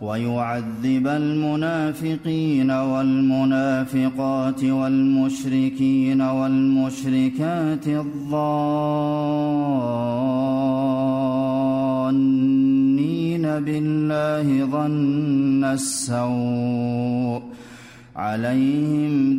ويعذب المنافقين والمنافقات والمشركين والمشركات الظانين بالله ظن السوء عليهم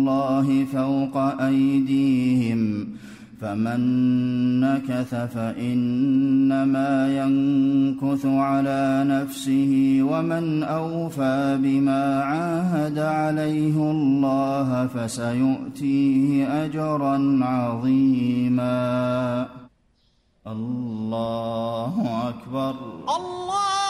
الله فوق أيديهم فمن نكث فإنما ينكث على نفسه ومن أوفى بما عاهد عليه الله فسيؤتيه أجرا عظيما. الله أكبر. الله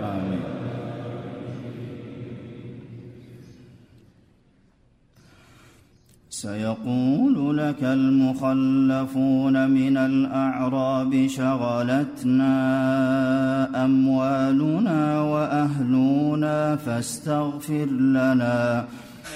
آمين. سيقول لك المخلفون من الأعراب شغلتنا أموالنا وأهلنا فاستغفر لنا.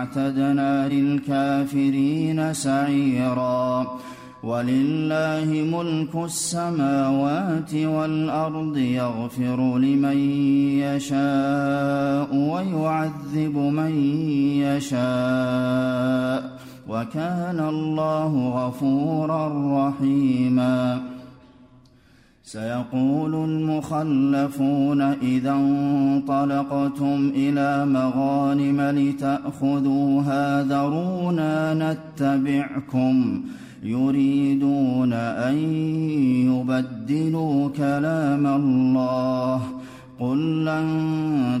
أعتدنا للكافرين سعيرا. ولله ملك السماوات والأرض يغفر لمن يشاء ويعذب من يشاء. وكان الله غفورا رحيما. سيقول المخلفون إذا انطلقتم إلى مغانم لتاخذوها ذرونا نتبعكم يريدون أن يبدلوا كلام الله قل لن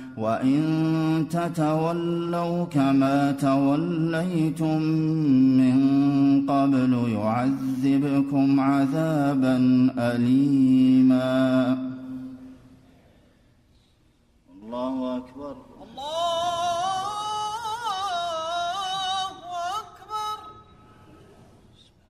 وان تتولوا كما توليتم من قبل يعذبكم عذابا اليما. الله الله